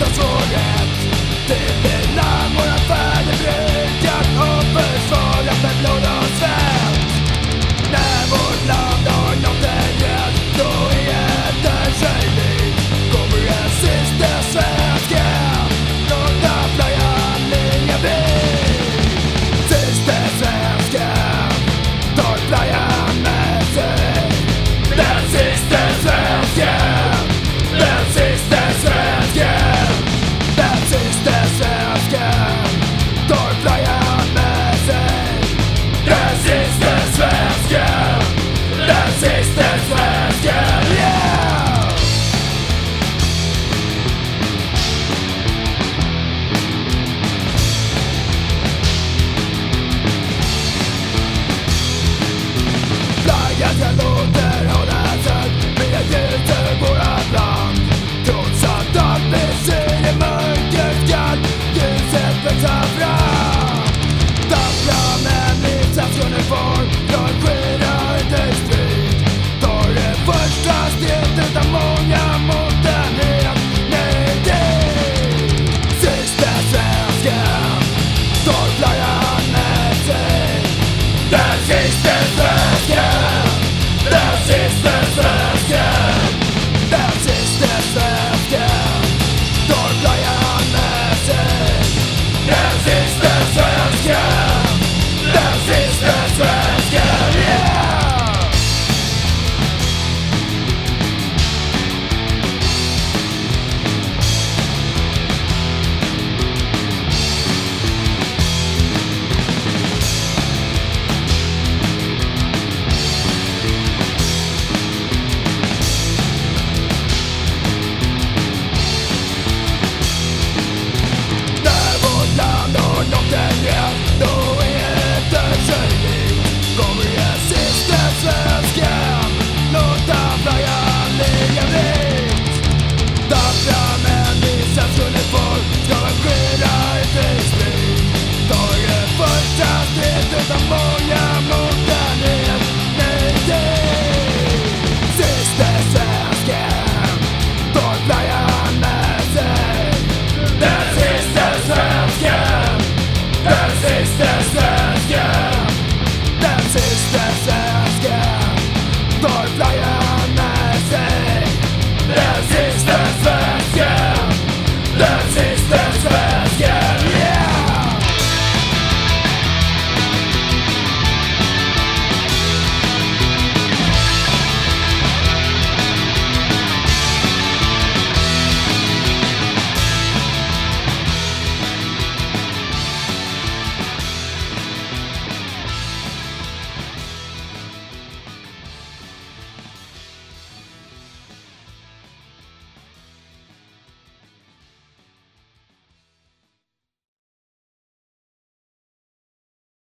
the target. 被他骗。That's it.